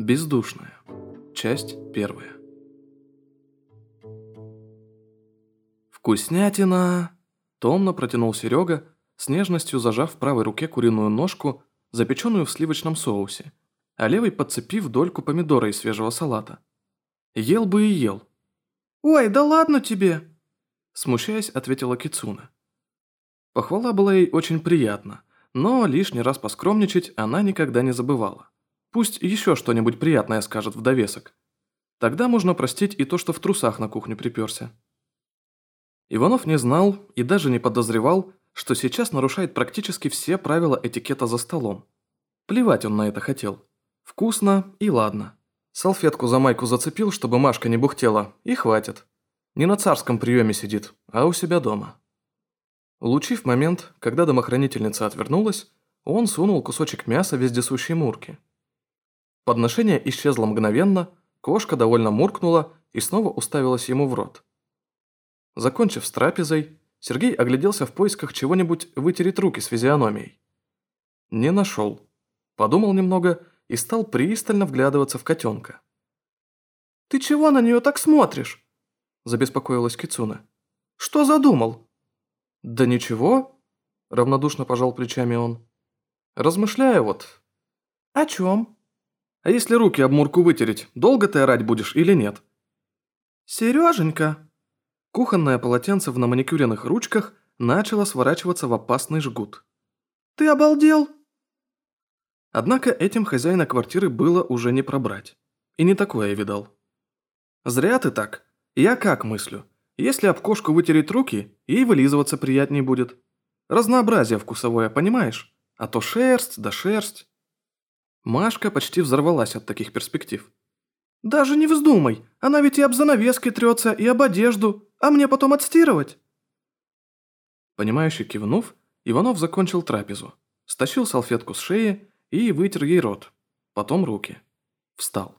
Бездушная. Часть первая. «Вкуснятина!» Томно протянул Серега, с нежностью зажав в правой руке куриную ножку, запеченную в сливочном соусе, а левой подцепив дольку помидора из свежего салата. Ел бы и ел. «Ой, да ладно тебе!» Смущаясь, ответила Кицуна. Похвала была ей очень приятна, но лишний раз поскромничать она никогда не забывала. Пусть еще что-нибудь приятное скажет в довесок. Тогда можно простить и то, что в трусах на кухню приперся. Иванов не знал и даже не подозревал, что сейчас нарушает практически все правила этикета за столом. Плевать он на это хотел. Вкусно и ладно. Салфетку за майку зацепил, чтобы Машка не бухтела, и хватит. Не на царском приеме сидит, а у себя дома. Улучив момент, когда домохранительница отвернулась, он сунул кусочек мяса вездесущей Мурки. Подношение исчезло мгновенно, кошка довольно муркнула и снова уставилась ему в рот. Закончив с трапезой, Сергей огляделся в поисках чего-нибудь вытереть руки с физиономией. Не нашел. Подумал немного и стал пристально вглядываться в котенка. «Ты чего на нее так смотришь?» – забеспокоилась Кицуна. «Что задумал?» «Да ничего», – равнодушно пожал плечами он. «Размышляю вот». «О чем?» А если руки об мурку вытереть, долго ты орать будешь или нет?» «Сереженька!» Кухонное полотенце в наманикюренных ручках начало сворачиваться в опасный жгут. «Ты обалдел?» Однако этим хозяина квартиры было уже не пробрать. И не такое я видал. «Зря ты так. Я как мыслю? Если об кошку вытереть руки, ей вылизываться приятнее будет. Разнообразие вкусовое, понимаешь? А то шерсть да шерсть». Машка почти взорвалась от таких перспектив. «Даже не вздумай, она ведь и об занавески трется, и об одежду, а мне потом отстирывать». Понимающе кивнув, Иванов закончил трапезу, стащил салфетку с шеи и вытер ей рот, потом руки. Встал.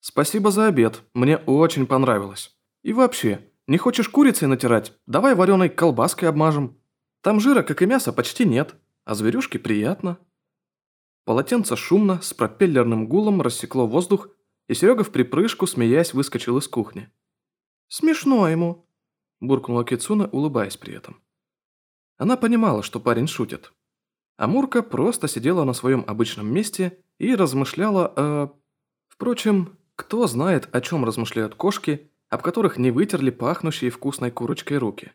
«Спасибо за обед, мне очень понравилось. И вообще, не хочешь курицей натирать? Давай вареной колбаской обмажем. Там жира, как и мяса, почти нет, а зверюшке приятно». Полотенце шумно, с пропеллерным гулом рассекло воздух, и Серега в припрыжку, смеясь, выскочил из кухни. «Смешно ему», – буркнула Кицуна, улыбаясь при этом. Она понимала, что парень шутит. А Мурка просто сидела на своем обычном месте и размышляла о... Впрочем, кто знает, о чем размышляют кошки, об которых не вытерли пахнущие вкусной курочкой руки.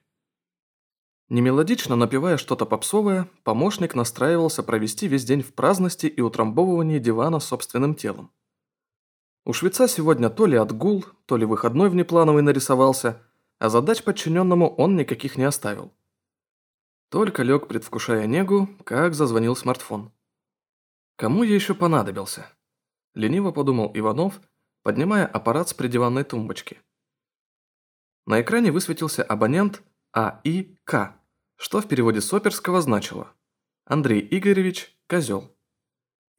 Немелодично напевая что-то попсовое, помощник настраивался провести весь день в праздности и утрамбовывании дивана собственным телом. У швеца сегодня то ли отгул, то ли выходной внеплановый нарисовался, а задач подчиненному он никаких не оставил. Только лег, предвкушая негу, как зазвонил смартфон. Кому я еще понадобился? Лениво подумал Иванов, поднимая аппарат с придиванной тумбочки. На экране высветился абонент АИК что в переводе с оперского значило «Андрей Игоревич – козел».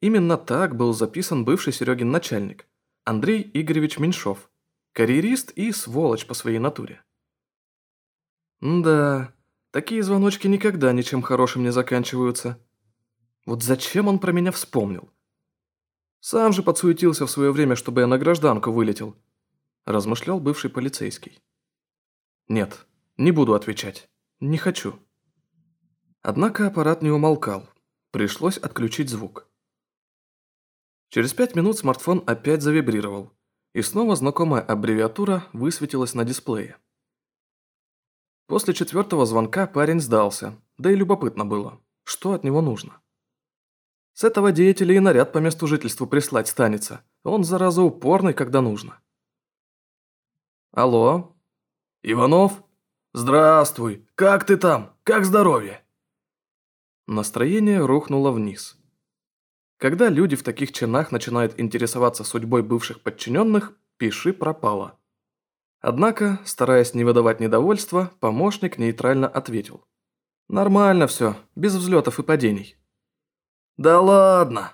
Именно так был записан бывший Серегин начальник, Андрей Игоревич Меньшов, карьерист и сволочь по своей натуре. Да, такие звоночки никогда ничем хорошим не заканчиваются. Вот зачем он про меня вспомнил? Сам же подсуетился в свое время, чтобы я на гражданку вылетел, размышлял бывший полицейский. Нет, не буду отвечать. Не хочу. Однако аппарат не умолкал. Пришлось отключить звук. Через пять минут смартфон опять завибрировал, и снова знакомая аббревиатура высветилась на дисплее. После четвертого звонка парень сдался, да и любопытно было, что от него нужно. С этого деятеля и наряд по месту жительства прислать станется, он, зараза, упорный, когда нужно. Алло? Иванов? Здравствуй, как ты там? Как здоровье? Настроение рухнуло вниз. Когда люди в таких чинах начинают интересоваться судьбой бывших подчиненных, пиши пропало. Однако, стараясь не выдавать недовольства, помощник нейтрально ответил. «Нормально все, без взлетов и падений». «Да ладно!»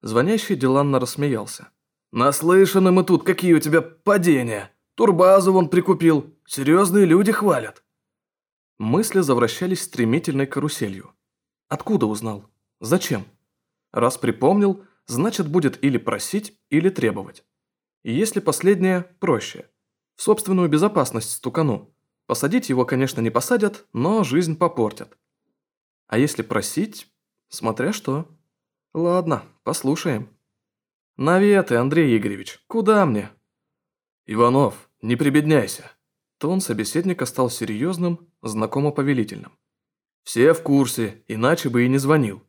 Звонящий Диланно рассмеялся. «Наслышаны мы тут, какие у тебя падения. Турбазу вон прикупил. Серьезные люди хвалят». Мысли завращались стремительной каруселью. Откуда узнал? Зачем? Раз припомнил, значит будет или просить, или требовать. И если последнее, проще. В собственную безопасность стукану. Посадить его, конечно, не посадят, но жизнь попортят. А если просить, смотря что. Ладно, послушаем. Наветы, Андрей Игоревич, куда мне? Иванов, не прибедняйся. Тон собеседника стал серьезным, знакомо повелительным. Все в курсе, иначе бы и не звонил.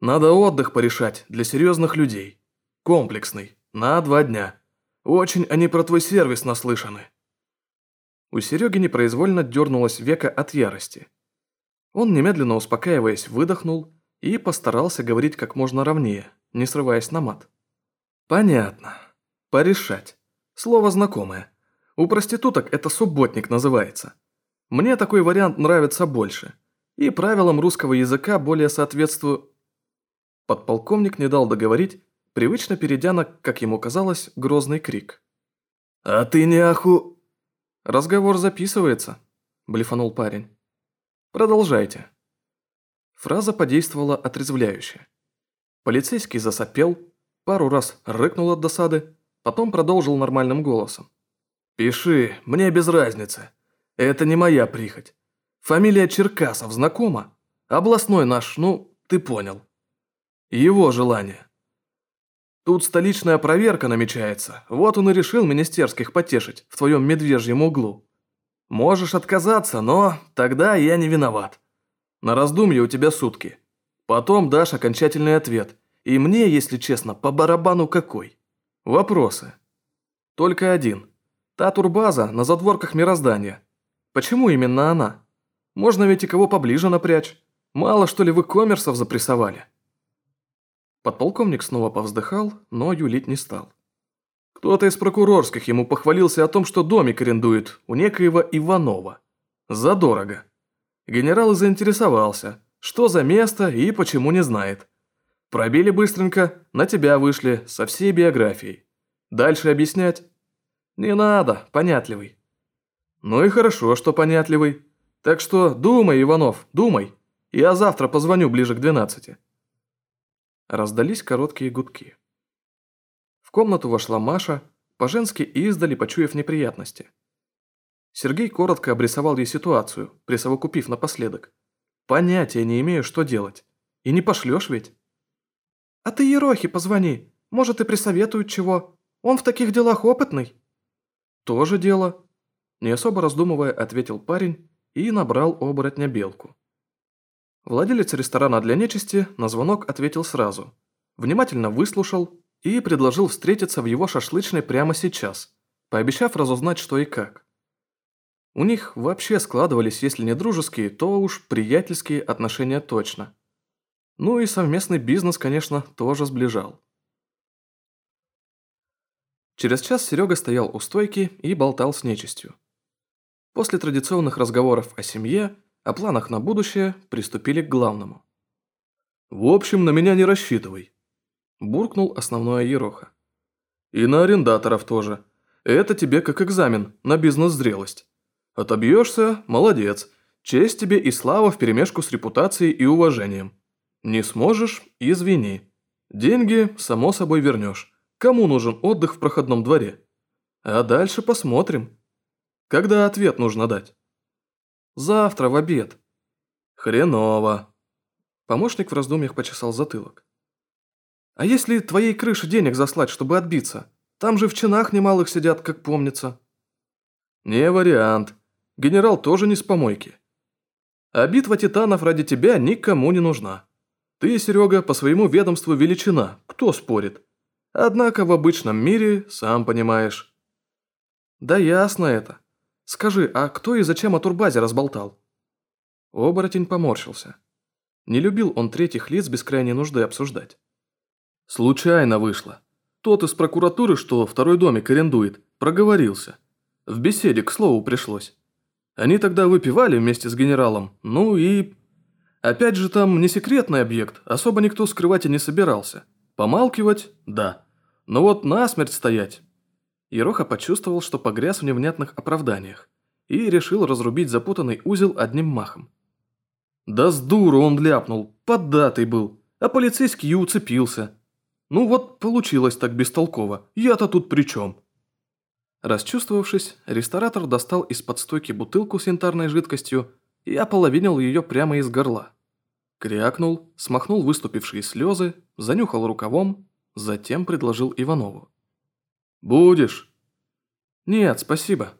Надо отдых порешать для серьезных людей. Комплексный, на два дня. Очень они про твой сервис наслышаны. У Сереги непроизвольно дернулось века от ярости. Он, немедленно успокаиваясь, выдохнул и постарался говорить как можно ровнее, не срываясь на мат. «Понятно. Порешать. Слово знакомое. У проституток это субботник называется. Мне такой вариант нравится больше. И правилам русского языка более соответствую...» Подполковник не дал договорить, привычно перейдя на, как ему казалось, грозный крик. «А ты не аху...» «Разговор записывается», – блефанул парень. «Продолжайте». Фраза подействовала отрезвляюще. Полицейский засопел, пару раз рыкнул от досады, потом продолжил нормальным голосом. «Пиши, мне без разницы. Это не моя прихоть. Фамилия Черкасов знакома? Областной наш, ну, ты понял. Его желание. Тут столичная проверка намечается, вот он и решил министерских потешить в твоем медвежьем углу. Можешь отказаться, но тогда я не виноват. На раздумье у тебя сутки. Потом дашь окончательный ответ. И мне, если честно, по барабану какой. Вопросы. Только один. Та турбаза на задворках мироздания. Почему именно она? Можно ведь и кого поближе напрячь. Мало что ли вы коммерсов запрессовали?» Подполковник снова повздыхал, но юлить не стал. Кто-то из прокурорских ему похвалился о том, что домик арендует у некоего Иванова. Задорого. Генерал и заинтересовался, что за место и почему не знает. Пробили быстренько, на тебя вышли со всей биографией. Дальше объяснять? Не надо, понятливый. Ну и хорошо, что понятливый. Так что думай, Иванов, думай. Я завтра позвоню ближе к двенадцати. Раздались короткие гудки. В комнату вошла Маша, по-женски издали, почуяв неприятности. Сергей коротко обрисовал ей ситуацию, присовокупив напоследок. «Понятия не имею, что делать. И не пошлешь ведь?» «А ты Ерохе позвони. Может, и присоветует чего. Он в таких делах опытный». «Тоже дело», – не особо раздумывая, ответил парень и набрал оборотня белку. Владелец ресторана для нечисти на звонок ответил сразу. Внимательно выслушал и предложил встретиться в его шашлычной прямо сейчас, пообещав разузнать что и как. У них вообще складывались, если не дружеские, то уж приятельские отношения точно. Ну и совместный бизнес, конечно, тоже сближал. Через час Серега стоял у стойки и болтал с нечистью. После традиционных разговоров о семье – о планах на будущее приступили к главному. «В общем, на меня не рассчитывай», – буркнул основное Ероха. «И на арендаторов тоже. Это тебе как экзамен на бизнес-зрелость. Отобьешься – молодец. Честь тебе и слава вперемешку с репутацией и уважением. Не сможешь – извини. Деньги, само собой, вернешь. Кому нужен отдых в проходном дворе? А дальше посмотрим. Когда ответ нужно дать?» Завтра в обед». «Хреново». Помощник в раздумьях почесал затылок. «А если твоей крыше денег заслать, чтобы отбиться? Там же в чинах немалых сидят, как помнится». «Не вариант. Генерал тоже не с помойки. А битва титанов ради тебя никому не нужна. Ты, Серега, по своему ведомству величина, кто спорит? Однако в обычном мире, сам понимаешь». «Да ясно это. Скажи, а кто и зачем о турбазе разболтал?» Оборотень поморщился. Не любил он третьих лиц без крайней нужды обсуждать. «Случайно вышло. Тот из прокуратуры, что второй домик арендует, проговорился. В беседе, к слову, пришлось. Они тогда выпивали вместе с генералом, ну и... Опять же, там не секретный объект, особо никто скрывать и не собирался. Помалкивать – да. Но вот насмерть стоять Ероха почувствовал, что погряз в невнятных оправданиях, и решил разрубить запутанный узел одним махом. Да с дуру он ляпнул, поддатый был, а полицейский и уцепился. Ну вот, получилось так бестолково. Я-то тут при чем?» Расчувствовавшись, ресторатор достал из-под стойки бутылку с янтарной жидкостью и ополовинил ее прямо из горла. Крякнул, смахнул выступившие слезы, занюхал рукавом, затем предложил Иванову. «Будешь?» «Нет, спасибо.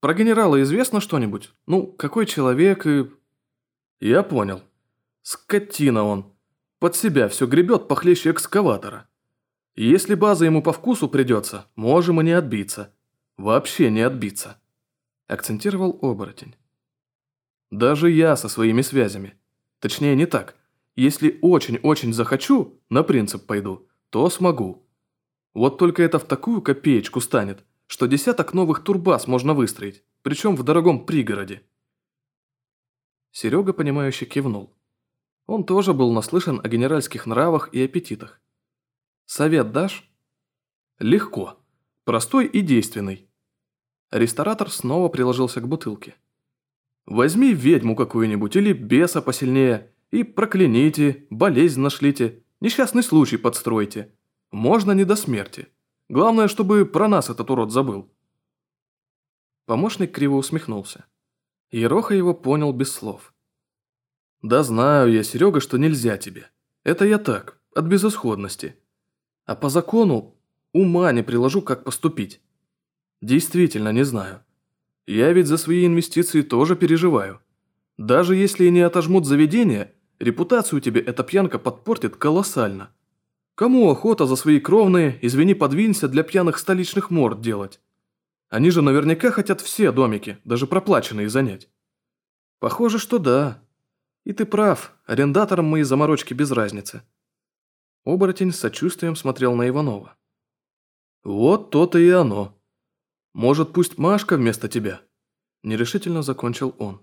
Про генерала известно что-нибудь? Ну, какой человек и...» «Я понял. Скотина он. Под себя все гребет похлеще экскаватора. Если база ему по вкусу придется, можем и не отбиться. Вообще не отбиться», – акцентировал оборотень. «Даже я со своими связями. Точнее, не так. Если очень-очень захочу, на принцип пойду, то смогу. Вот только это в такую копеечку станет, что десяток новых турбаз можно выстроить, причем в дорогом пригороде». Серега, понимающе кивнул. Он тоже был наслышан о генеральских нравах и аппетитах. «Совет дашь?» «Легко. Простой и действенный». Ресторатор снова приложился к бутылке. «Возьми ведьму какую-нибудь или беса посильнее и прокляните, болезнь нашлите, несчастный случай подстройте. Можно не до смерти. Главное, чтобы про нас этот урод забыл». Помощник криво усмехнулся. Ероха его понял без слов. «Да знаю я, Серега, что нельзя тебе. Это я так, от безысходности. А по закону ума не приложу, как поступить. Действительно не знаю. Я ведь за свои инвестиции тоже переживаю. Даже если и не отожмут заведение, репутацию тебе эта пьянка подпортит колоссально. Кому охота за свои кровные, извини, подвинься, для пьяных столичных морд делать? Они же наверняка хотят все домики, даже проплаченные, занять. Похоже, что да. И ты прав, арендаторам мои заморочки без разницы. Оборотень с сочувствием смотрел на Иванова. Вот то-то и оно. Может, пусть Машка вместо тебя? Нерешительно закончил он.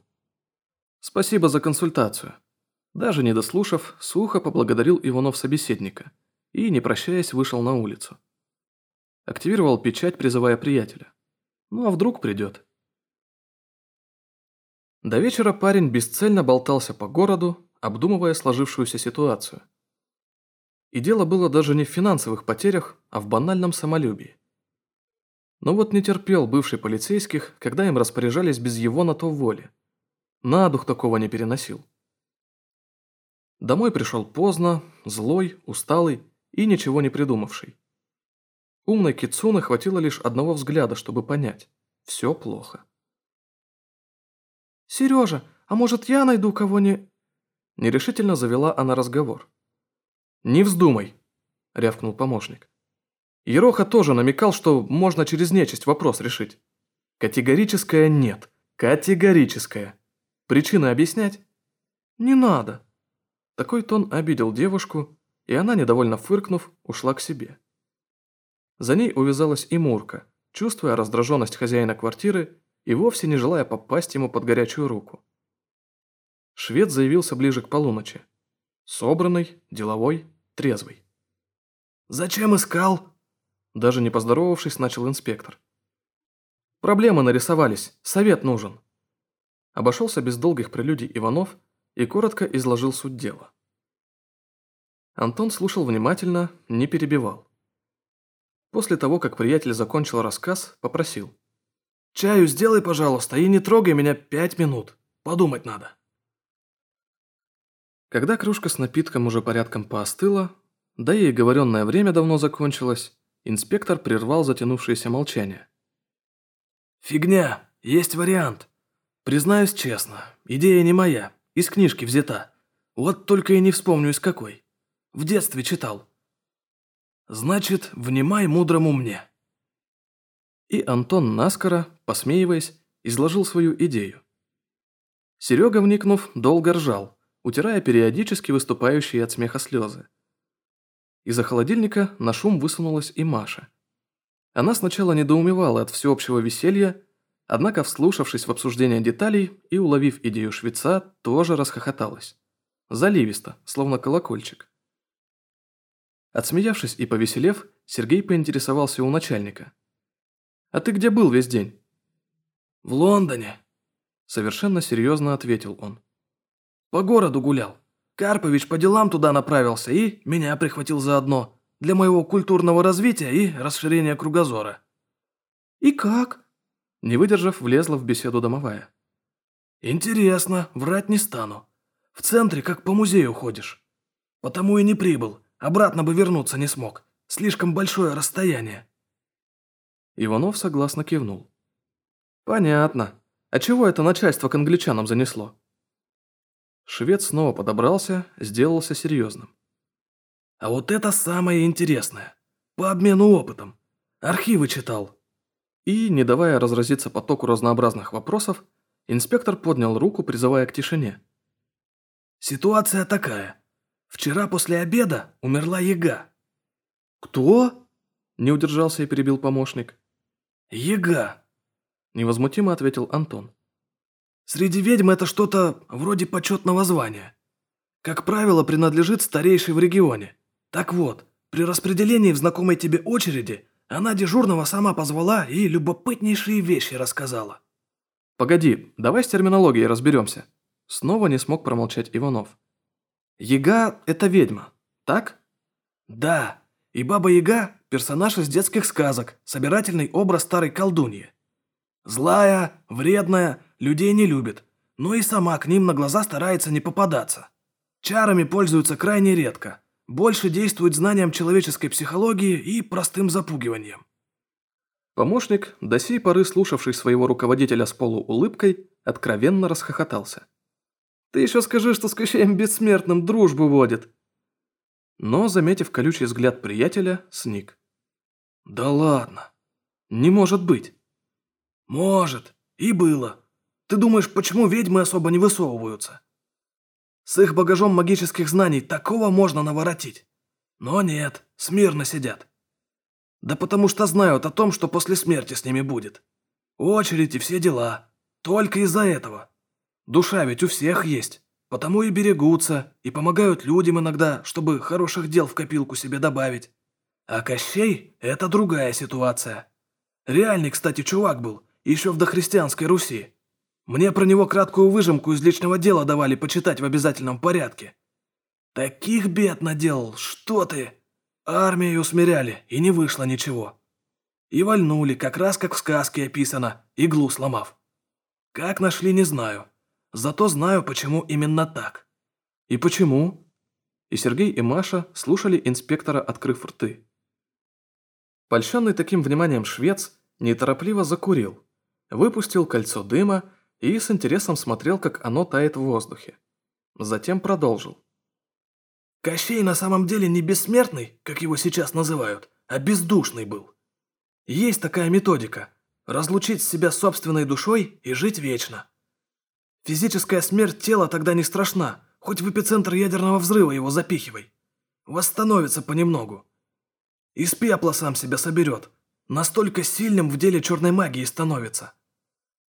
Спасибо за консультацию. Даже не дослушав, сухо поблагодарил Иванов собеседника и, не прощаясь, вышел на улицу. Активировал печать, призывая приятеля. Ну а вдруг придет? До вечера парень бесцельно болтался по городу, обдумывая сложившуюся ситуацию. И дело было даже не в финансовых потерях, а в банальном самолюбии. Но вот не терпел бывший полицейских, когда им распоряжались без его на то воли. На дух такого не переносил. Домой пришел поздно, злой, усталый и ничего не придумавший. Умной Кицуны хватило лишь одного взгляда, чтобы понять – все плохо. «Сережа, а может я найду кого-нибудь?» Нерешительно завела она разговор. «Не вздумай», – рявкнул помощник. Ероха тоже намекал, что можно через нечисть вопрос решить. Категорическое нет. Категорическое. Причины объяснять? Не надо. Такой тон обидел девушку, и она, недовольно фыркнув, ушла к себе. За ней увязалась и Мурка, чувствуя раздраженность хозяина квартиры и вовсе не желая попасть ему под горячую руку. Швед заявился ближе к полуночи. Собранный, деловой, трезвый. «Зачем искал?» Даже не поздоровавшись, начал инспектор. «Проблемы нарисовались, совет нужен». Обошелся без долгих прелюдий Иванов и коротко изложил суть дела. Антон слушал внимательно, не перебивал. После того, как приятель закончил рассказ, попросил. «Чаю сделай, пожалуйста, и не трогай меня пять минут. Подумать надо». Когда кружка с напитком уже порядком поостыла, да и говоренное время давно закончилось, инспектор прервал затянувшееся молчание. «Фигня, есть вариант. Признаюсь честно, идея не моя, из книжки взята. Вот только и не вспомню из какой. В детстве читал. Значит, внимай мудрому мне». И Антон наскоро, посмеиваясь, изложил свою идею. Серега, вникнув, долго ржал, утирая периодически выступающие от смеха слезы. Из-за холодильника на шум высунулась и Маша. Она сначала недоумевала от всеобщего веселья, однако, вслушавшись в обсуждение деталей и уловив идею швеца, тоже расхохоталась. Заливисто, словно колокольчик. Отсмеявшись и повеселев, Сергей поинтересовался у начальника. «А ты где был весь день?» «В Лондоне», – совершенно серьезно ответил он. «По городу гулял. Карпович по делам туда направился и меня прихватил заодно. для моего культурного развития и расширения кругозора». «И как?» Не выдержав, влезла в беседу домовая. «Интересно, врать не стану. В центре как по музею ходишь. Потому и не прибыл, обратно бы вернуться не смог. Слишком большое расстояние». Иванов согласно кивнул. «Понятно. А чего это начальство к англичанам занесло?» Швед снова подобрался, сделался серьезным. «А вот это самое интересное. По обмену опытом. Архивы читал». И, не давая разразиться потоку разнообразных вопросов, инспектор поднял руку, призывая к тишине. «Ситуация такая. Вчера после обеда умерла яга». «Кто?» – не удержался и перебил помощник. «Яга», – невозмутимо ответил Антон. «Среди ведьм это что-то вроде почетного звания. Как правило, принадлежит старейшей в регионе. Так вот, при распределении в знакомой тебе очереди она дежурного сама позвала и любопытнейшие вещи рассказала». «Погоди, давай с терминологией разберемся». Снова не смог промолчать Иванов. «Яга – это ведьма, так?» «Да, и Баба Яга – персонаж из детских сказок, собирательный образ старой колдуньи. Злая, вредная, людей не любит, но и сама к ним на глаза старается не попадаться. Чарами пользуется крайне редко, больше действует знанием человеческой психологии и простым запугиванием. Помощник, до сей поры слушавший своего руководителя с полуулыбкой, откровенно расхохотался. «Ты еще скажи, что с Кощеем Бессмертным дружбу водит!» Но, заметив колючий взгляд приятеля, сник. «Да ладно! Не может быть!» «Может, и было. Ты думаешь, почему ведьмы особо не высовываются? С их багажом магических знаний такого можно наворотить. Но нет, смирно сидят. Да потому что знают о том, что после смерти с ними будет. Очередь и все дела. Только из-за этого. Душа ведь у всех есть. Потому и берегутся, и помогают людям иногда, чтобы хороших дел в копилку себе добавить. А Кощей – это другая ситуация. Реальный, кстати, чувак был, еще в дохристианской Руси. Мне про него краткую выжимку из личного дела давали почитать в обязательном порядке. Таких бед наделал, что ты! Армию усмиряли, и не вышло ничего. И вальнули, как раз как в сказке описано, иглу сломав. Как нашли, не знаю. Зато знаю, почему именно так. И почему? И Сергей, и Маша слушали инспектора, открыв рты. Польщенный таким вниманием швец неторопливо закурил, выпустил кольцо дыма и с интересом смотрел, как оно тает в воздухе. Затем продолжил. Кощей на самом деле не бессмертный, как его сейчас называют, а бездушный был. Есть такая методика – разлучить себя собственной душой и жить вечно. Физическая смерть тела тогда не страшна, хоть в эпицентр ядерного взрыва его запихивай. Восстановится понемногу. Из пепла сам себя соберет. Настолько сильным в деле черной магии становится.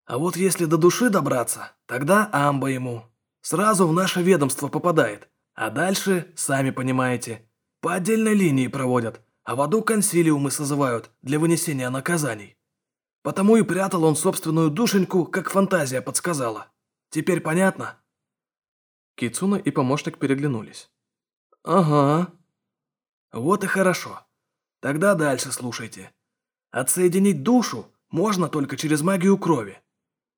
А вот если до души добраться, тогда амба ему. Сразу в наше ведомство попадает. А дальше, сами понимаете, по отдельной линии проводят, а в аду консилиумы созывают для вынесения наказаний. Потому и прятал он собственную душеньку, как фантазия подсказала. Теперь понятно?» Кицуна и помощник переглянулись. «Ага». «Вот и хорошо. Тогда дальше слушайте. Отсоединить душу можно только через магию крови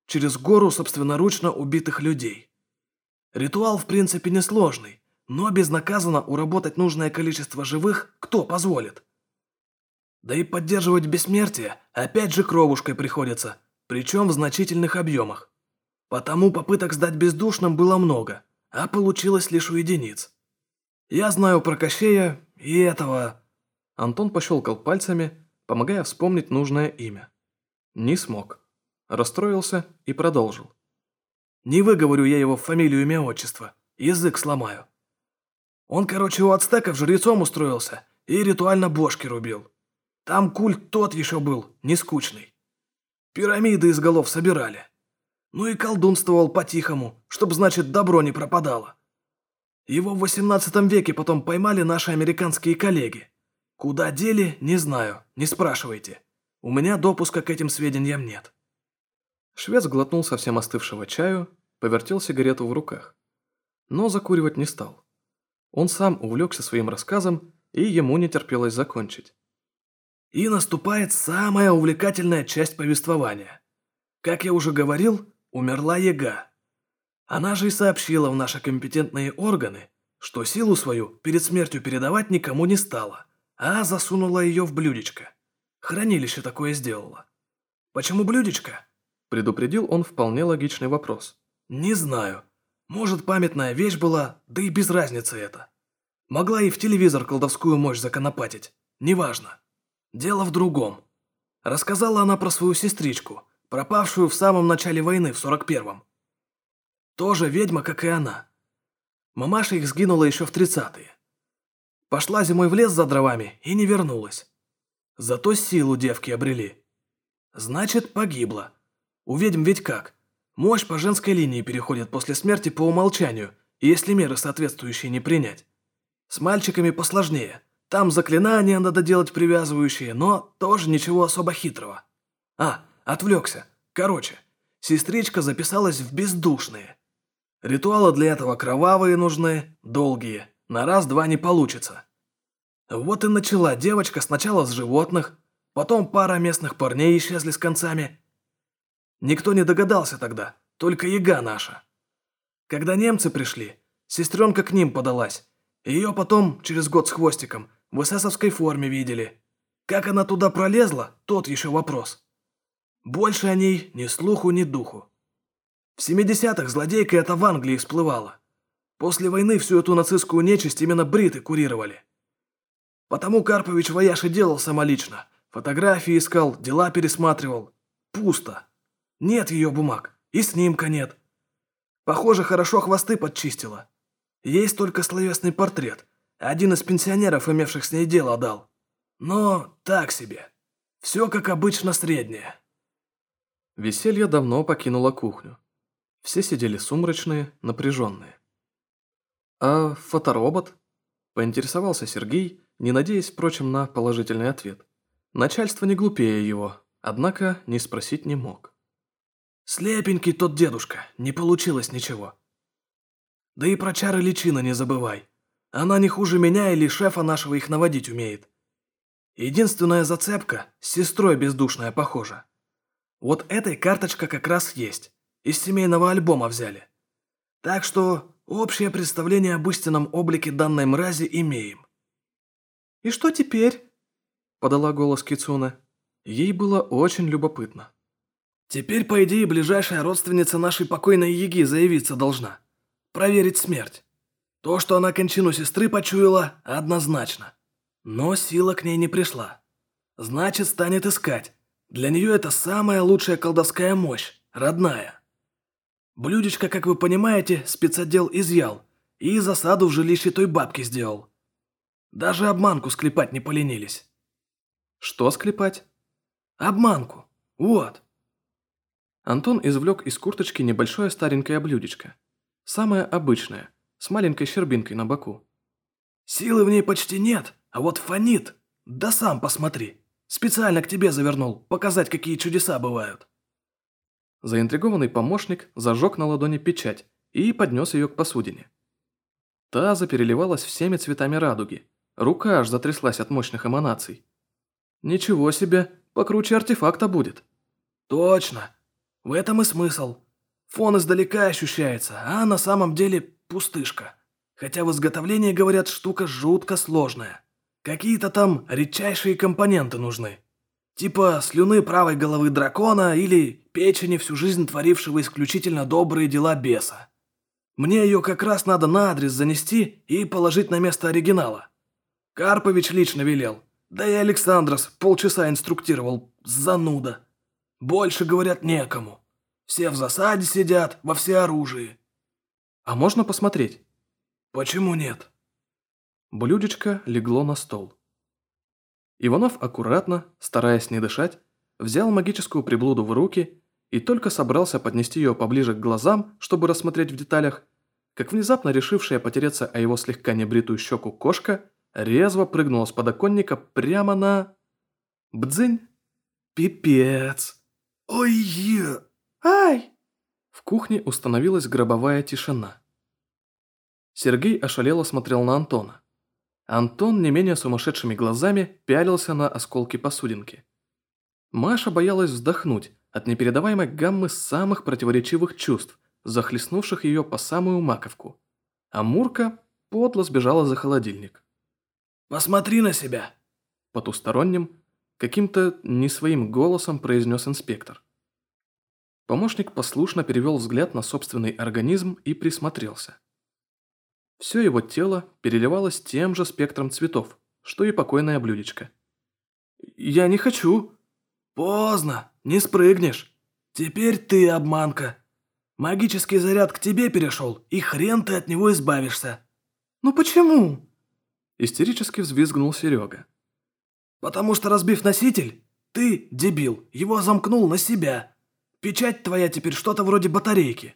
через гору собственноручно убитых людей. Ритуал в принципе несложный, но безнаказанно уработать нужное количество живых кто позволит? Да и поддерживать бессмертие опять же кровушкой приходится, причем в значительных объемах. Потому попыток сдать бездушным было много, а получилось лишь у единиц. Я знаю про Кощея и этого...» Антон пощелкал пальцами, помогая вспомнить нужное имя. Не смог расстроился и продолжил. «Не выговорю я его фамилию, имя, отчество. Язык сломаю. Он, короче, у ацтеков жрецом устроился и ритуально бошки рубил. Там культ тот еще был, не скучный. Пирамиды из голов собирали. Ну и колдунствовал по-тихому, чтоб, значит, добро не пропадало. Его в 18 веке потом поймали наши американские коллеги. Куда дели, не знаю, не спрашивайте. У меня допуска к этим сведениям нет. Швец глотнул совсем остывшего чаю, повертел сигарету в руках. Но закуривать не стал. Он сам увлекся своим рассказом, и ему не терпелось закончить. И наступает самая увлекательная часть повествования. Как я уже говорил, умерла Ега. Она же и сообщила в наши компетентные органы, что силу свою перед смертью передавать никому не стала, а засунула ее в блюдечко. Хранилище такое сделала. Почему блюдечко? Предупредил он вполне логичный вопрос. Не знаю. Может, памятная вещь была, да и без разницы это. Могла и в телевизор колдовскую мощь законопатить. Неважно. Дело в другом. Рассказала она про свою сестричку, пропавшую в самом начале войны в 41-м. Тоже ведьма, как и она. Мамаша их сгинула еще в 30-е. Пошла зимой в лес за дровами и не вернулась. Зато силу девки обрели. Значит, погибла. У ведьм ведь как? Мощь по женской линии переходит после смерти по умолчанию, если меры соответствующие не принять. С мальчиками посложнее. Там заклинания надо делать привязывающие, но тоже ничего особо хитрого. А, отвлекся. Короче, сестричка записалась в бездушные. Ритуалы для этого кровавые нужны, долгие. На раз-два не получится. Вот и начала девочка сначала с животных, потом пара местных парней исчезли с концами. Никто не догадался тогда, только яга наша. Когда немцы пришли, сестренка к ним подалась. Ее потом, через год с хвостиком, в эсэсовской форме видели. Как она туда пролезла, тот еще вопрос. Больше о ней ни слуху, ни духу. В 70-х злодейка эта в Англии всплывала. После войны всю эту нацистскую нечисть именно бриты курировали. Потому Карпович вояж и делал самолично. Фотографии искал, дела пересматривал. Пусто. Нет ее бумаг. И снимка нет. Похоже, хорошо хвосты подчистила. Есть только словесный портрет. Один из пенсионеров, имевших с ней дело, дал. Но так себе. Все как обычно среднее. Веселье давно покинуло кухню. Все сидели сумрачные, напряженные. «А фоторобот?» – поинтересовался Сергей, не надеясь, впрочем, на положительный ответ. Начальство не глупее его, однако не спросить не мог. «Слепенький тот дедушка, не получилось ничего. Да и про чары личина не забывай. Она не хуже меня или шефа нашего их наводить умеет. Единственная зацепка – с сестрой бездушная похожа. Вот этой карточка как раз есть. Из семейного альбома взяли. Так что Общее представление об истинном облике данной мрази имеем. «И что теперь?» – подала голос Кицуна. Ей было очень любопытно. «Теперь, по идее, ближайшая родственница нашей покойной Яги заявиться должна. Проверить смерть. То, что она кончину сестры почуяла, однозначно. Но сила к ней не пришла. Значит, станет искать. Для нее это самая лучшая колдовская мощь, родная. Блюдечко, как вы понимаете, спецотдел изъял и засаду в жилище той бабки сделал. Даже обманку склепать не поленились. Что склепать? Обманку. Вот. Антон извлек из курточки небольшое старенькое блюдечко. Самое обычное, с маленькой щербинкой на боку. Силы в ней почти нет, а вот фонит. Да сам посмотри. Специально к тебе завернул, показать, какие чудеса бывают. Заинтригованный помощник зажег на ладони печать и поднес ее к посудине. Та запереливалась всеми цветами радуги. Рука аж затряслась от мощных эманаций. Ничего себе, покруче артефакта будет. Точно. В этом и смысл. Фон издалека ощущается, а на самом деле пустышка. Хотя в изготовлении, говорят, штука жутко сложная. Какие-то там редчайшие компоненты нужны. Типа слюны правой головы дракона или печени всю жизнь творившего исключительно добрые дела беса. Мне ее как раз надо на адрес занести и положить на место оригинала. Карпович лично велел. Да и Александрос полчаса инструктировал. Зануда. Больше, говорят, некому. Все в засаде сидят, во всеоружии. А можно посмотреть? Почему нет? Блюдечко легло на стол. Иванов аккуратно, стараясь не дышать, взял магическую приблуду в руки и только собрался поднести ее поближе к глазам, чтобы рассмотреть в деталях, как внезапно решившая потереться о его слегка небритую щеку кошка резво прыгнула с подоконника прямо на... Бдзынь! Пипец! Ой-е! Ай! В кухне установилась гробовая тишина. Сергей ошалело смотрел на Антона. Антон не менее сумасшедшими глазами пялился на осколки посудинки. Маша боялась вздохнуть от непередаваемой гаммы самых противоречивых чувств, захлестнувших ее по самую маковку. А Мурка подло сбежала за холодильник. «Посмотри на себя!» Потусторонним, каким-то не своим голосом произнес инспектор. Помощник послушно перевел взгляд на собственный организм и присмотрелся. Все его тело переливалось тем же спектром цветов, что и покойное блюдечко. «Я не хочу!» «Поздно, не спрыгнешь. Теперь ты обманка. Магический заряд к тебе перешел, и хрен ты от него избавишься». «Ну почему?» Истерически взвизгнул Серега. «Потому что, разбив носитель, ты, дебил, его замкнул на себя. Печать твоя теперь что-то вроде батарейки.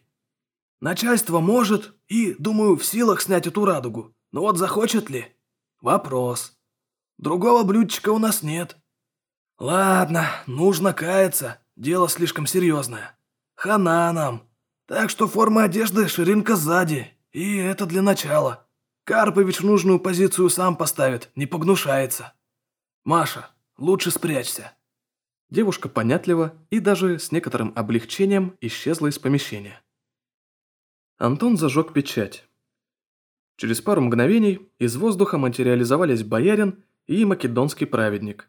Начальство может и, думаю, в силах снять эту радугу. Но вот захочет ли? Вопрос. Другого блюдечка у нас нет. Ладно, нужно каяться. Дело слишком серьезное. Хана нам. Так что форма одежды ширинка сзади. И это для начала. Карпович в нужную позицию сам поставит, не погнушается. Маша, лучше спрячься. Девушка понятливо и даже с некоторым облегчением исчезла из помещения. Антон зажег печать. Через пару мгновений из воздуха материализовались боярин и македонский праведник.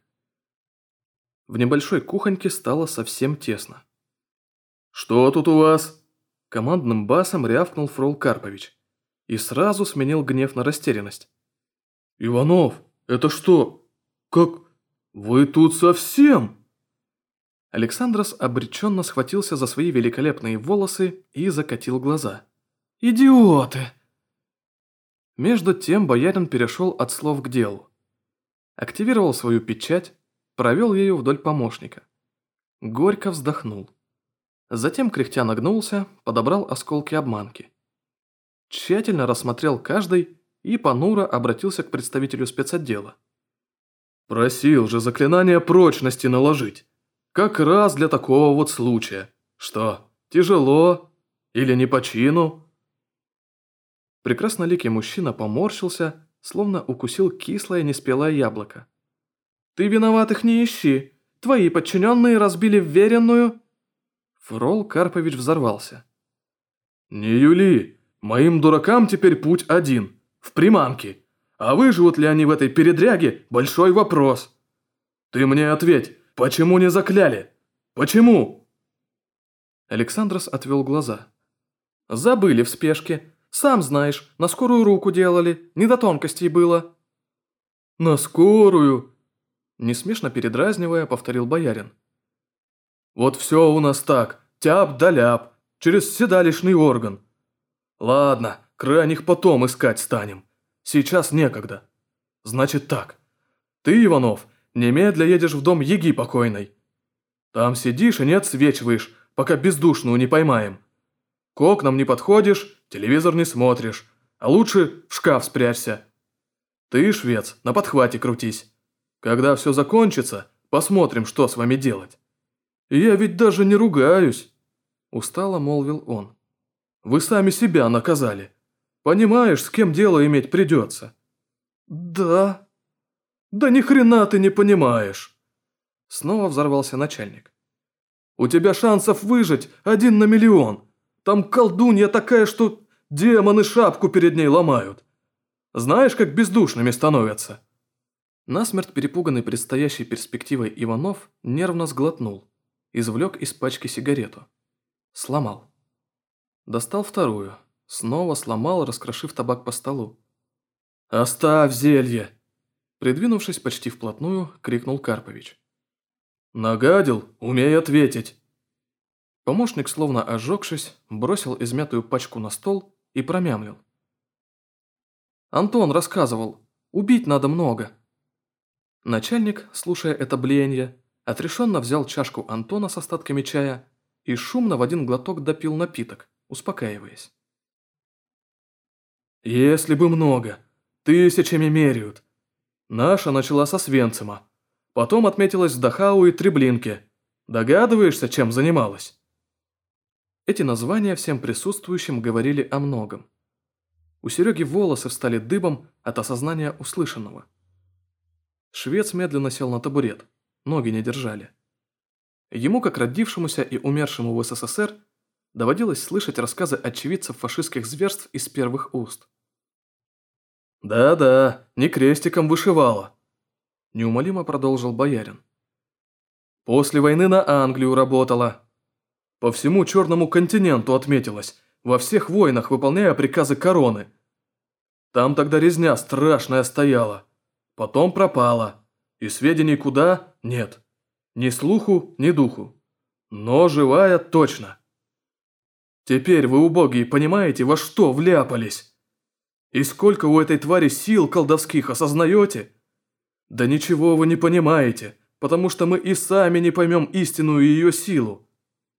В небольшой кухоньке стало совсем тесно. «Что тут у вас?» Командным басом рявкнул Фрол Карпович и сразу сменил гнев на растерянность. «Иванов, это что? Как? Вы тут совсем?» Александрос обреченно схватился за свои великолепные волосы и закатил глаза. «Идиоты!» Между тем боярин перешел от слов к делу. Активировал свою печать, провел ею вдоль помощника. Горько вздохнул. Затем кряхтя нагнулся, подобрал осколки обманки. Тщательно рассмотрел каждый и понуро обратился к представителю спецотдела. «Просил же заклинание прочности наложить. Как раз для такого вот случая. Что, тяжело? Или не по чину?» Прекрасноликий мужчина поморщился, словно укусил кислое неспелое яблоко. «Ты виноватых не ищи. Твои подчиненные разбили вверенную...» Фрол Карпович взорвался. «Не юли. Моим дуракам теперь путь один. В приманки. А выживут ли они в этой передряге – большой вопрос. Ты мне ответь, почему не закляли? Почему?» Александрос отвел глаза. «Забыли в спешке. Сам знаешь, на скорую руку делали, не до тонкостей было». «На скорую?» Несмешно передразнивая, повторил боярин. «Вот все у нас так, тяп да ляп, через седалищный орган. Ладно, крайних потом искать станем. Сейчас некогда. Значит так, ты, Иванов, немедля едешь в дом Еги покойной. Там сидишь и не отсвечиваешь, пока бездушную не поймаем. К окнам не подходишь, телевизор не смотришь, а лучше в шкаф спрячься. Ты, швец, на подхвате крутись. Когда все закончится, посмотрим, что с вами делать. Я ведь даже не ругаюсь, устало молвил он. Вы сами себя наказали. Понимаешь, с кем дело иметь придется? Да. Да ни хрена ты не понимаешь. Снова взорвался начальник. У тебя шансов выжить один на миллион. Там колдунья такая, что демоны шапку перед ней ломают. Знаешь, как бездушными становятся?» Насмерть перепуганный предстоящей перспективой Иванов нервно сглотнул, извлек из пачки сигарету. Сломал. Достал вторую, снова сломал, раскрошив табак по столу. «Оставь зелье!» Придвинувшись почти вплотную, крикнул Карпович. «Нагадил? Умей ответить!» Помощник, словно ожегшись, бросил измятую пачку на стол и промямлил. «Антон рассказывал, убить надо много». Начальник, слушая это блеяние, отрешенно взял чашку Антона с остатками чая и шумно в один глоток допил напиток, успокаиваясь. «Если бы много, тысячами меряют. Наша начала со Свенцима, потом отметилась в Дахау и Треблинке. Догадываешься, чем занималась?» Эти названия всем присутствующим говорили о многом. У Сереги волосы встали дыбом от осознания услышанного. Швец медленно сел на табурет, ноги не держали. Ему, как родившемуся и умершему в СССР, доводилось слышать рассказы очевидцев фашистских зверств из первых уст. «Да-да, не крестиком вышивала», – неумолимо продолжил боярин. «После войны на Англию работала. По всему Черному континенту отметилась, во всех войнах выполняя приказы короны. Там тогда резня страшная стояла. Потом пропала. И сведений куда – нет. Ни слуху, ни духу. Но живая точно. Теперь вы, убогие, понимаете, во что вляпались? И сколько у этой твари сил колдовских осознаете? Да ничего вы не понимаете, потому что мы и сами не поймем истинную ее силу.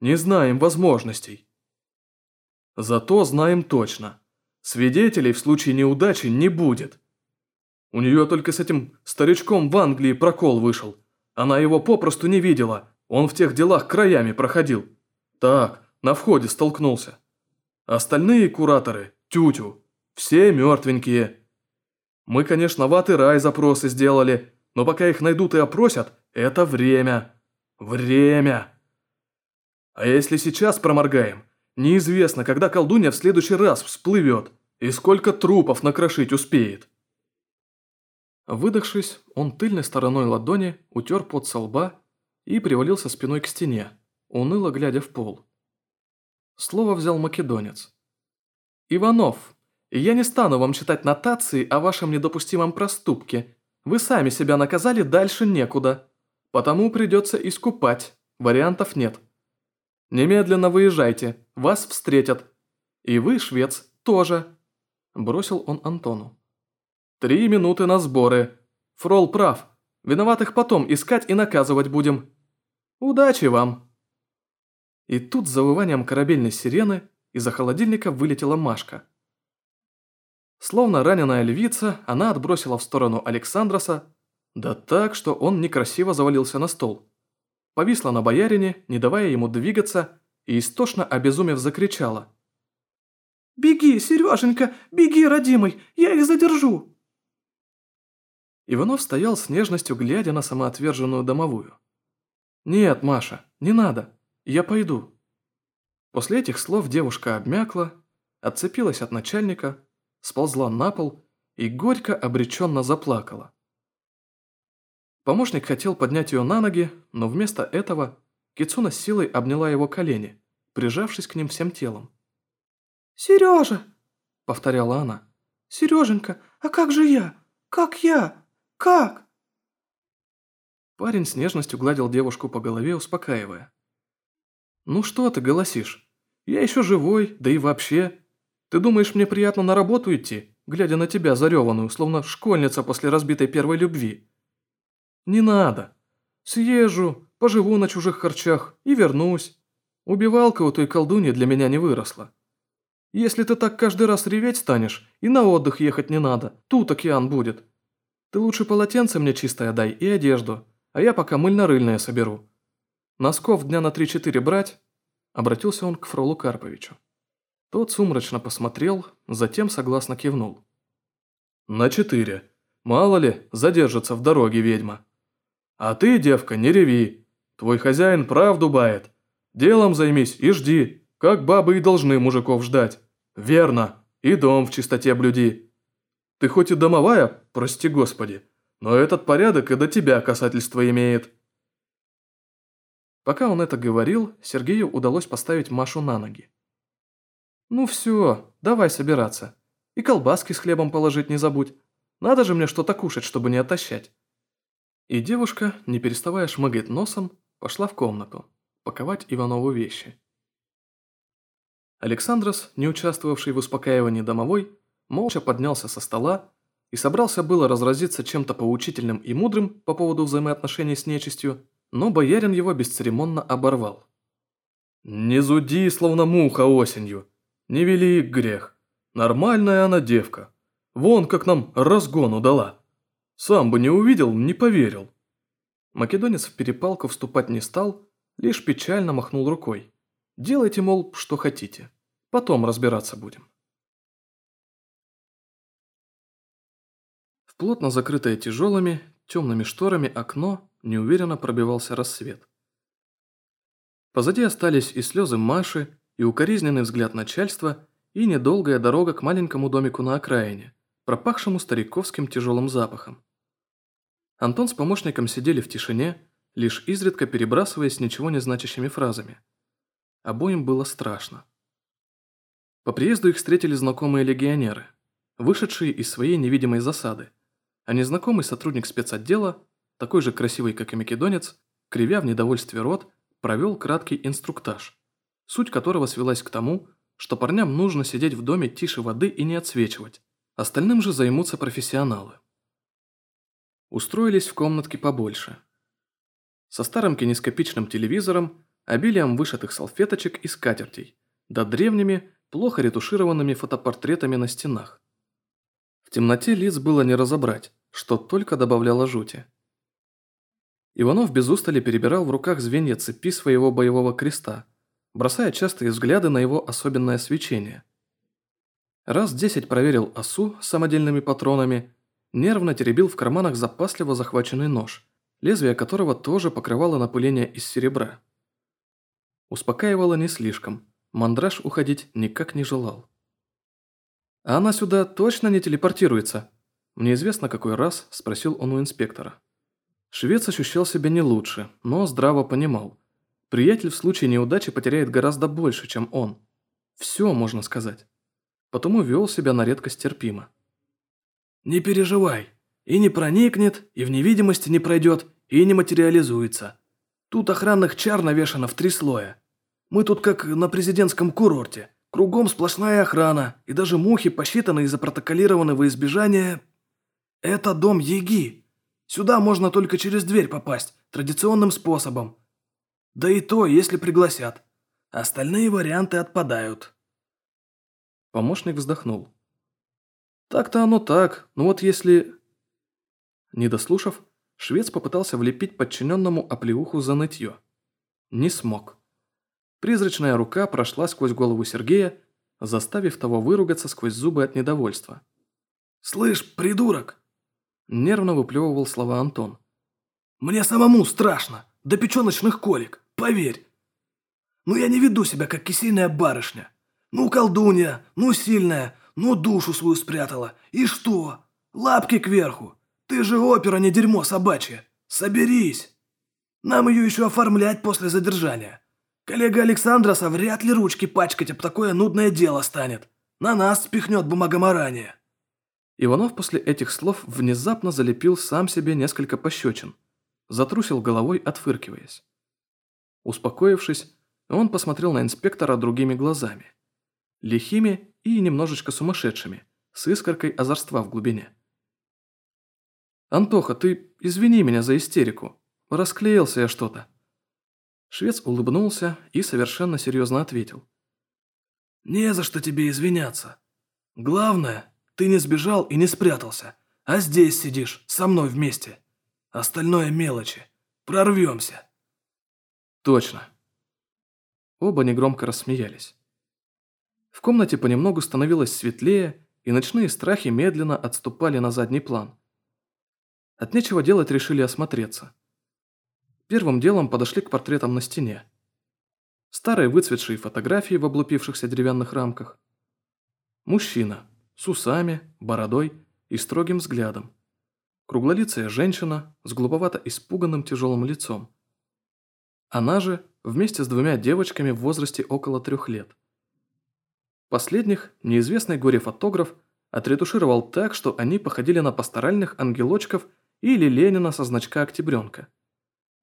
Не знаем возможностей. Зато знаем точно. Свидетелей в случае неудачи не будет. У нее только с этим старичком в Англии прокол вышел. Она его попросту не видела, он в тех делах краями проходил. Так, на входе столкнулся. Остальные кураторы, тютю, все мертвенькие. Мы, конечно, в ад и рай запросы сделали, но пока их найдут и опросят, это время. Время. А если сейчас проморгаем, неизвестно, когда колдунья в следующий раз всплывет и сколько трупов накрошить успеет. Выдохшись, он тыльной стороной ладони утер пот со лба и привалился спиной к стене, уныло глядя в пол. Слово взял македонец. «Иванов, я не стану вам читать нотации о вашем недопустимом проступке. Вы сами себя наказали, дальше некуда. Потому придется искупать, вариантов нет. Немедленно выезжайте, вас встретят. И вы, швец, тоже», – бросил он Антону. Три минуты на сборы. Фрол прав. Виноватых потом искать и наказывать будем. Удачи вам!» И тут с завыванием корабельной сирены из-за холодильника вылетела Машка. Словно раненая львица, она отбросила в сторону Александроса, да так, что он некрасиво завалился на стол. Повисла на боярине, не давая ему двигаться, и истошно обезумев закричала. «Беги, Сереженька, беги, родимый, я их задержу!» Иванов стоял с нежностью, глядя на самоотверженную домовую. «Нет, Маша, не надо. Я пойду». После этих слов девушка обмякла, отцепилась от начальника, сползла на пол и горько обреченно заплакала. Помощник хотел поднять ее на ноги, но вместо этого Кицуна силой обняла его колени, прижавшись к ним всем телом. «Сережа!» – повторяла она. «Сереженька, а как же я? Как я?» Как?» Парень с нежностью гладил девушку по голове, успокаивая. «Ну что ты голосишь? Я еще живой, да и вообще. Ты думаешь, мне приятно на работу идти, глядя на тебя зареванную, словно школьница после разбитой первой любви? Не надо. Съезжу, поживу на чужих харчах и вернусь. Убивалка у той колдуни для меня не выросла. Если ты так каждый раз реветь станешь, и на отдых ехать не надо, тут океан будет. Ты лучше полотенце мне чистое дай и одежду, а я пока мыльно-рыльное соберу. Носков дня на три-четыре брать?» Обратился он к Фролу Карповичу. Тот сумрачно посмотрел, затем согласно кивнул. «На четыре. Мало ли, задержится в дороге ведьма. А ты, девка, не реви. Твой хозяин правду бает. Делом займись и жди, как бабы и должны мужиков ждать. Верно, и дом в чистоте блюди. Ты хоть и домовая, прости господи, но этот порядок и до тебя касательство имеет». Пока он это говорил, Сергею удалось поставить Машу на ноги. «Ну все, давай собираться. И колбаски с хлебом положить не забудь. Надо же мне что-то кушать, чтобы не отощать». И девушка, не переставая шмыгать носом, пошла в комнату, паковать Иванову вещи. Александрос, не участвовавший в успокаивании домовой, молча поднялся со стола и собрался было разразиться чем-то поучительным и мудрым по поводу взаимоотношений с нечистью, но боярин его бесцеремонно оборвал. «Не зуди, словно муха осенью. Не вели грех. Нормальная она девка. Вон как нам разгону дала. Сам бы не увидел, не поверил». Македонец в перепалку вступать не стал, лишь печально махнул рукой. «Делайте, мол, что хотите. Потом разбираться будем». плотно закрытое тяжелыми, темными шторами окно неуверенно пробивался рассвет. Позади остались и слезы Маши, и укоризненный взгляд начальства, и недолгая дорога к маленькому домику на окраине, пропахшему стариковским тяжелым запахом. Антон с помощником сидели в тишине, лишь изредка перебрасываясь ничего не значащими фразами. Обоим было страшно. По приезду их встретили знакомые легионеры, вышедшие из своей невидимой засады, а незнакомый сотрудник спецотдела, такой же красивый, как и македонец, кривя в недовольстве рот, провел краткий инструктаж, суть которого свелась к тому, что парням нужно сидеть в доме тише воды и не отсвечивать, остальным же займутся профессионалы. Устроились в комнатке побольше. Со старым кинескопичным телевизором, обилием вышитых салфеточек и скатертей, да древними, плохо ретушированными фотопортретами на стенах. В темноте лиц было не разобрать, что только добавляло жути. Иванов без устали перебирал в руках звенья цепи своего боевого креста, бросая частые взгляды на его особенное свечение. Раз десять проверил осу с самодельными патронами, нервно теребил в карманах запасливо захваченный нож, лезвие которого тоже покрывало напыление из серебра. Успокаивало не слишком, мандраж уходить никак не желал. «А она сюда точно не телепортируется?» Мне известно, какой раз, спросил он у инспектора. Швец ощущал себя не лучше, но здраво понимал. Приятель в случае неудачи потеряет гораздо больше, чем он. Все, можно сказать. Потому вел себя на редкость терпимо. «Не переживай. И не проникнет, и в невидимости не пройдет, и не материализуется. Тут охранных чар навешано в три слоя. Мы тут как на президентском курорте. Кругом сплошная охрана, и даже мухи посчитаны и запротоколированы во избежание... Это дом Еги. Сюда можно только через дверь попасть, традиционным способом. Да и то, если пригласят. Остальные варианты отпадают. Помощник вздохнул. Так-то оно так, но вот если... Не дослушав, швец попытался влепить подчиненному оплеуху за нытье. Не смог. Призрачная рука прошла сквозь голову Сергея, заставив того выругаться сквозь зубы от недовольства. «Слышь, придурок!» Нервно выплевывал слова Антон. «Мне самому страшно, до печеночных колик, поверь. Ну я не веду себя, как кисейная барышня. Ну колдунья, ну сильная, ну душу свою спрятала. И что? Лапки кверху. Ты же опера, не дерьмо собачье. Соберись. Нам ее еще оформлять после задержания. Коллега Александроса вряд ли ручки пачкать об такое нудное дело станет. На нас спихнет бумагоморание. Иванов после этих слов внезапно залепил сам себе несколько пощечин. Затрусил головой, отфыркиваясь. Успокоившись, он посмотрел на инспектора другими глазами. Лихими и немножечко сумасшедшими, с искоркой озорства в глубине. «Антоха, ты извини меня за истерику. Расклеился я что-то». Швец улыбнулся и совершенно серьезно ответил. «Не за что тебе извиняться. Главное, ты не сбежал и не спрятался, а здесь сидишь, со мной вместе. Остальное мелочи. Прорвемся». «Точно». Оба негромко рассмеялись. В комнате понемногу становилось светлее, и ночные страхи медленно отступали на задний план. От нечего делать решили осмотреться. Первым делом подошли к портретам на стене. Старые выцветшие фотографии в облупившихся деревянных рамках. Мужчина с усами, бородой и строгим взглядом. Круглолицая женщина с глуповато испуганным тяжелым лицом. Она же вместе с двумя девочками в возрасте около трех лет. Последних неизвестный горе-фотограф отретушировал так, что они походили на пасторальных ангелочков или Ленина со значка «Октябренка».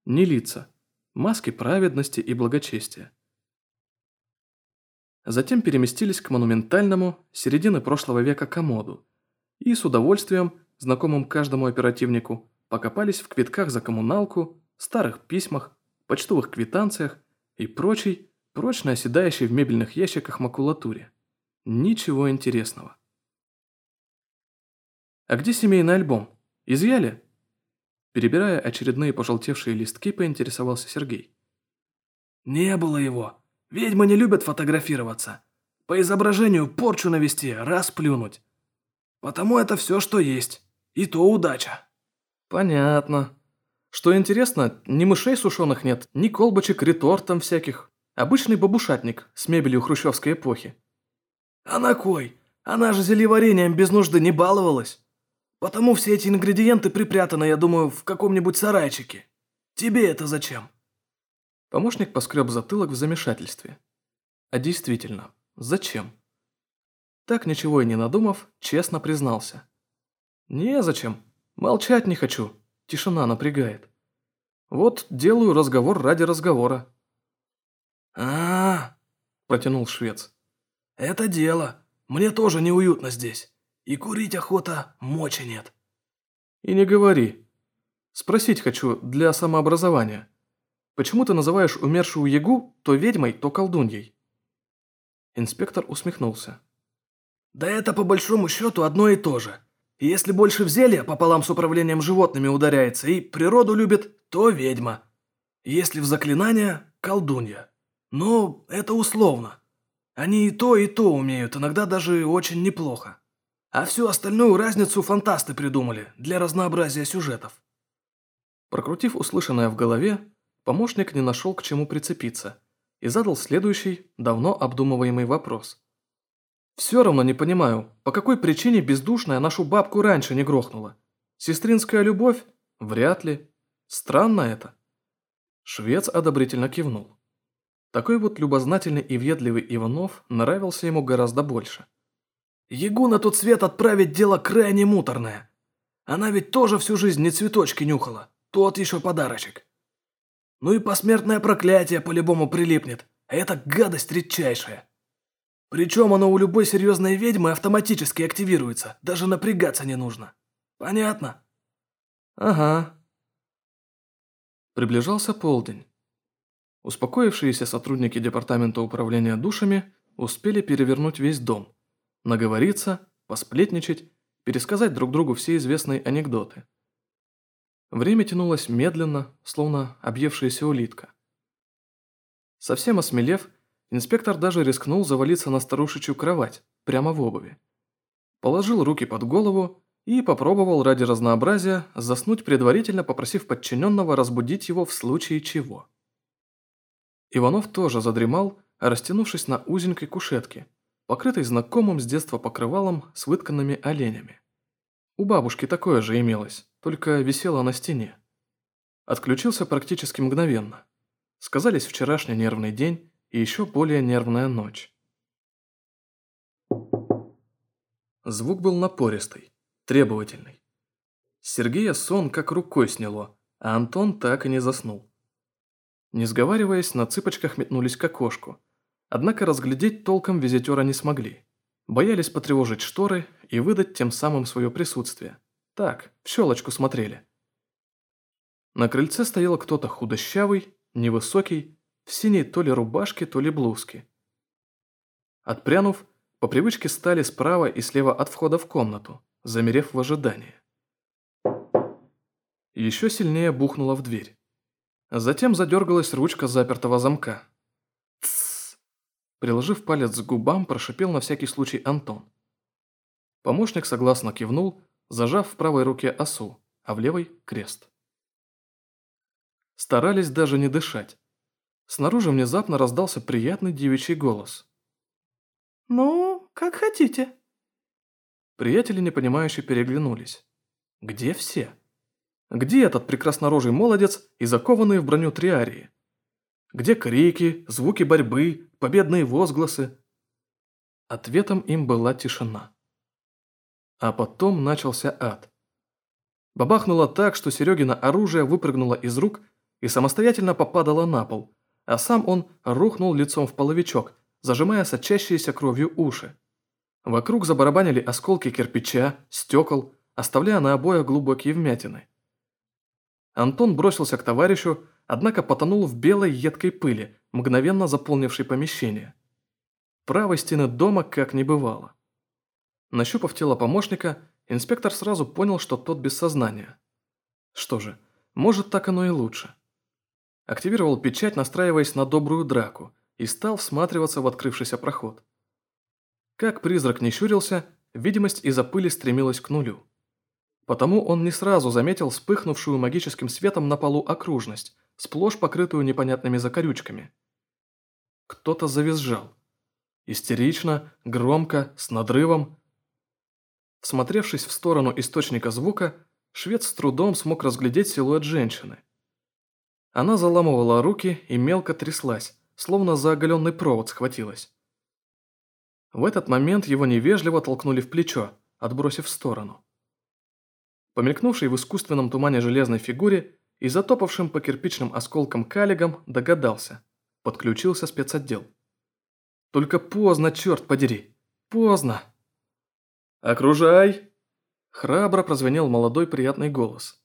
Не лица, маски праведности и благочестия. Затем переместились к монументальному середины прошлого века комоду и с удовольствием, знакомым каждому оперативнику, покопались в квитках за коммуналку, старых письмах, почтовых квитанциях и прочей, прочно оседающей в мебельных ящиках макулатуре. Ничего интересного. «А где семейный альбом? Изъяли?» Перебирая очередные пожелтевшие листки, поинтересовался Сергей. «Не было его. Ведьмы не любят фотографироваться. По изображению порчу навести, расплюнуть. Потому это все, что есть. И то удача». «Понятно. Что интересно, ни мышей сушеных нет, ни колбочек ретор там всяких. Обычный бабушатник с мебелью хрущевской эпохи». «А на кой? Она же зелеварением без нужды не баловалась. Потому все эти ингредиенты припрятаны, я думаю, в каком-нибудь сарайчике. Тебе это зачем?» Помощник поскреб затылок в замешательстве. А действительно, зачем? Так ничего и не надумав, честно признался. «Незачем. Молчать не хочу. Тишина напрягает. Вот делаю разговор ради разговора». А, -а, -а протянул швец. «Это дело. Мне тоже неуютно здесь. И курить охота, мочи нет». «И не говори. Спросить хочу для самообразования. Почему ты называешь умершую Ягу то ведьмой, то колдуньей?» Инспектор усмехнулся. Да это по большому счету одно и то же. если больше в зелье пополам с управлением животными ударяется и природу любит, то ведьма. Если в заклинания – колдунья. Но это условно. Они и то, и то умеют, иногда даже очень неплохо. А всю остальную разницу фантасты придумали для разнообразия сюжетов. Прокрутив услышанное в голове, помощник не нашел к чему прицепиться и задал следующий, давно обдумываемый вопрос. Все равно не понимаю, по какой причине бездушная нашу бабку раньше не грохнула. Сестринская любовь? Вряд ли. Странно это. Швец одобрительно кивнул. Такой вот любознательный и въедливый Иванов нравился ему гораздо больше. Ягу на тот свет отправить дело крайне муторное. Она ведь тоже всю жизнь не цветочки нюхала. Тот еще подарочек. Ну и посмертное проклятие по-любому прилипнет. А это гадость редчайшая. Причем оно у любой серьезной ведьмы автоматически активируется, даже напрягаться не нужно. Понятно? Ага. Приближался полдень. Успокоившиеся сотрудники департамента управления душами успели перевернуть весь дом, наговориться, посплетничать, пересказать друг другу все известные анекдоты. Время тянулось медленно, словно объевшаяся улитка. Совсем осмелев, Инспектор даже рискнул завалиться на старушечью кровать, прямо в обуви. Положил руки под голову и попробовал ради разнообразия заснуть предварительно, попросив подчиненного разбудить его в случае чего. Иванов тоже задремал, растянувшись на узенькой кушетке, покрытой знакомым с детства покрывалом с вытканными оленями. У бабушки такое же имелось, только висело на стене. Отключился практически мгновенно. Сказались вчерашний нервный день и еще более нервная ночь. Звук был напористый, требовательный. Сергея сон как рукой сняло, а Антон так и не заснул. Не сговариваясь, на цыпочках метнулись к окошку, однако разглядеть толком визитера не смогли. Боялись потревожить шторы и выдать тем самым свое присутствие. Так, в щелочку смотрели. На крыльце стоял кто-то худощавый, невысокий, в синей то ли рубашке, то ли блузке. Отпрянув, по привычке стали справа и слева от входа в комнату, замерев в ожидании. Еще сильнее бухнула в дверь. Затем задергалась ручка запертого замка. «Тссс!» Приложив палец к губам, прошипел на всякий случай Антон. Помощник согласно кивнул, зажав в правой руке осу, а в левой – крест. Старались даже не дышать. Снаружи внезапно раздался приятный девичий голос. «Ну, как хотите». Приятели непонимающе переглянулись. «Где все? Где этот прекраснорожий молодец и закованные в броню триарии? Где крики, звуки борьбы, победные возгласы?» Ответом им была тишина. А потом начался ад. Бабахнуло так, что Серегина оружие выпрыгнуло из рук и самостоятельно попадало на пол, а сам он рухнул лицом в половичок, зажимая сочащиеся кровью уши. Вокруг забарабанили осколки кирпича, стекол, оставляя на обоях глубокие вмятины. Антон бросился к товарищу, однако потонул в белой едкой пыли, мгновенно заполнившей помещение. Правой стены дома как не бывало. Нащупав тело помощника, инспектор сразу понял, что тот без сознания. Что же, может так оно и лучше. Активировал печать, настраиваясь на добрую драку, и стал всматриваться в открывшийся проход. Как призрак не щурился, видимость из-за пыли стремилась к нулю. Потому он не сразу заметил вспыхнувшую магическим светом на полу окружность, сплошь покрытую непонятными закорючками. Кто-то завизжал. Истерично, громко, с надрывом. Всмотревшись в сторону источника звука, швед с трудом смог разглядеть силуэт женщины. Она заламывала руки и мелко тряслась, словно за оголенный провод схватилась. В этот момент его невежливо толкнули в плечо, отбросив в сторону. Помелькнувший в искусственном тумане железной фигуре и затопавшим по кирпичным осколкам калигом догадался. Подключился спецотдел. Только поздно, черт подери. Поздно. «Окружай!» Храбро прозвенел молодой приятный голос.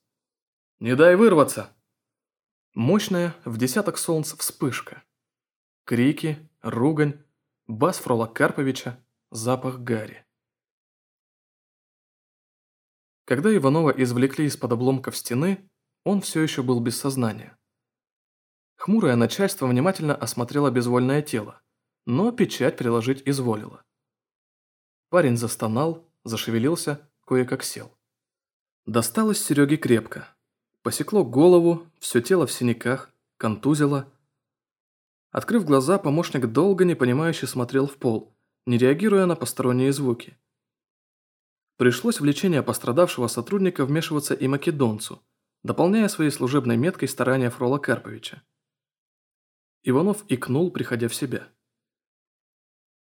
«Не дай вырваться!» Мощная, в десяток солнц вспышка. Крики, ругань, бас Фрола Карповича, запах гари. Когда Иванова извлекли из-под обломков стены, он все еще был без сознания. Хмурое начальство внимательно осмотрело безвольное тело, но печать приложить изволило. Парень застонал, зашевелился, кое-как сел. Досталось Сереге крепко. Посекло голову, все тело в синяках, контузило. Открыв глаза, помощник долго непонимающе смотрел в пол, не реагируя на посторонние звуки. Пришлось в лечение пострадавшего сотрудника вмешиваться и македонцу, дополняя своей служебной меткой старания Фрола Карповича. Иванов икнул, приходя в себя.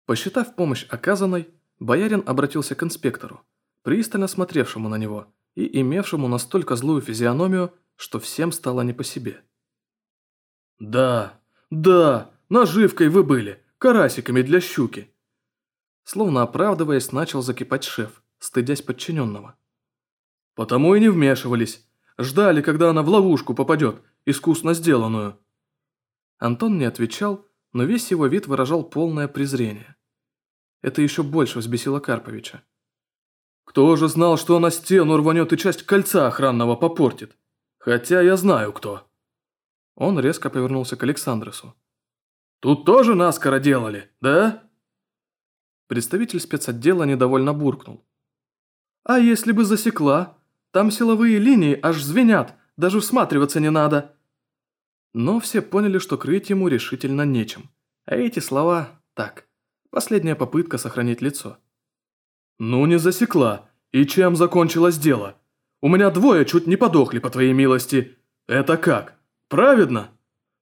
Посчитав помощь оказанной, боярин обратился к инспектору, пристально смотревшему на него и имевшему настолько злую физиономию, что всем стало не по себе. «Да, да, наживкой вы были, карасиками для щуки!» Словно оправдываясь, начал закипать шеф, стыдясь подчиненного. «Потому и не вмешивались. Ждали, когда она в ловушку попадет, искусно сделанную». Антон не отвечал, но весь его вид выражал полное презрение. Это еще больше взбесило Карповича. «Кто же знал, что она стену рванет и часть кольца охранного попортит? Хотя я знаю, кто». Он резко повернулся к Александросу. «Тут тоже наскоро делали, да?» Представитель спецотдела недовольно буркнул. А если бы засекла? Там силовые линии аж звенят, даже всматриваться не надо. Но все поняли, что крыть ему решительно нечем. А эти слова – так, последняя попытка сохранить лицо. «Ну не засекла. И чем закончилось дело? У меня двое чуть не подохли, по твоей милости. Это как? Праведно?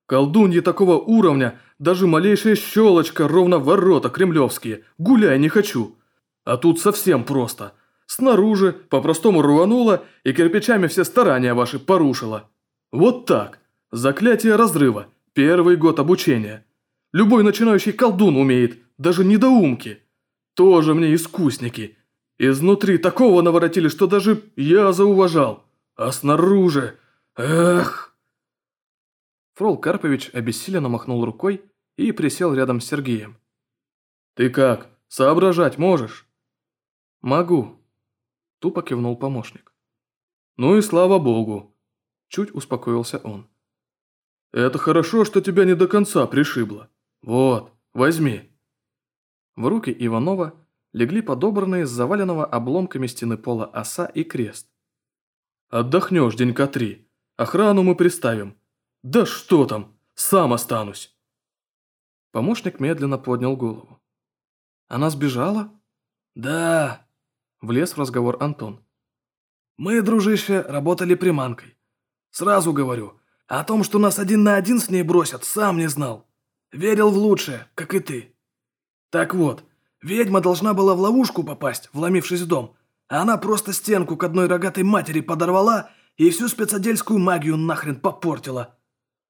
Колдуньи такого уровня, даже малейшая щелочка, ровно ворота кремлевские. Гуляй не хочу. А тут совсем просто – Снаружи по-простому рвануло и кирпичами все старания ваши порушило. Вот так. Заклятие разрыва. Первый год обучения. Любой начинающий колдун умеет, даже недоумки. Тоже мне искусники. Изнутри такого наворотили, что даже я зауважал. А снаружи... Эх... Фрол Карпович обессиленно махнул рукой и присел рядом с Сергеем. «Ты как, соображать можешь?» «Могу», Тупо кивнул помощник. «Ну и слава богу!» Чуть успокоился он. «Это хорошо, что тебя не до конца пришибло. Вот, возьми». В руки Иванова легли подобранные с заваленного обломками стены пола оса и крест. «Отдохнешь денька три. Охрану мы приставим. Да что там, сам останусь». Помощник медленно поднял голову. «Она сбежала?» «Да, Влез в разговор Антон. «Мы, дружище, работали приманкой. Сразу говорю, о том, что нас один на один с ней бросят, сам не знал. Верил в лучшее, как и ты. Так вот, ведьма должна была в ловушку попасть, вломившись в дом, а она просто стенку к одной рогатой матери подорвала и всю спецотдельскую магию нахрен попортила.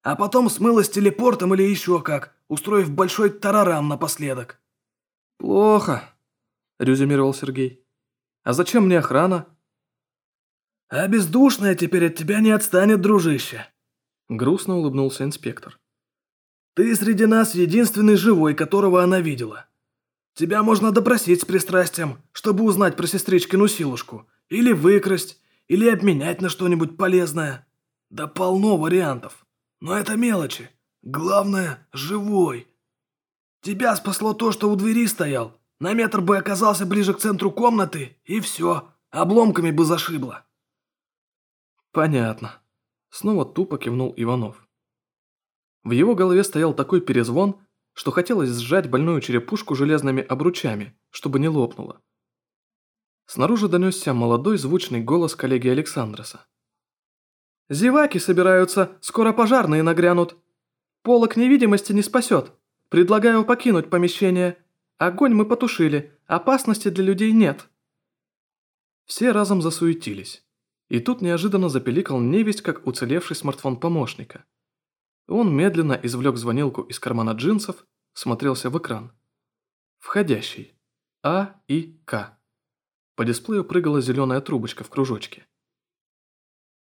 А потом смылась телепортом или еще как, устроив большой тарарам напоследок». «Плохо», – резюмировал Сергей. А зачем мне охрана?» «А бездушная теперь от тебя не отстанет, дружище!» Грустно улыбнулся инспектор. «Ты среди нас единственный живой, которого она видела. Тебя можно допросить с пристрастием, чтобы узнать про сестричкину силушку, или выкрасть, или обменять на что-нибудь полезное. Да полно вариантов. Но это мелочи. Главное – живой. Тебя спасло то, что у двери стоял, на метр бы оказался ближе к центру комнаты, и все, обломками бы зашибло. «Понятно». Снова тупо кивнул Иванов. В его голове стоял такой перезвон, что хотелось сжать больную черепушку железными обручами, чтобы не лопнуло. Снаружи донесся молодой звучный голос коллеги Александроса. «Зеваки собираются, скоро пожарные нагрянут. Полок невидимости не спасет. Предлагаю покинуть помещение. Огонь мы потушили, опасности для людей нет». Все разом засуетились. И тут неожиданно запеликал невесть, как уцелевший смартфон помощника. Он медленно извлек звонилку из кармана джинсов, смотрелся в экран. Входящий. А и К. По дисплею прыгала зеленая трубочка в кружочке.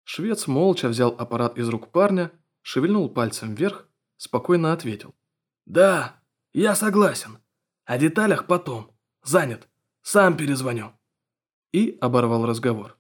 Швец молча взял аппарат из рук парня, шевельнул пальцем вверх, спокойно ответил. «Да, я согласен. О деталях потом. Занят. Сам перезвоню». И оборвал разговор.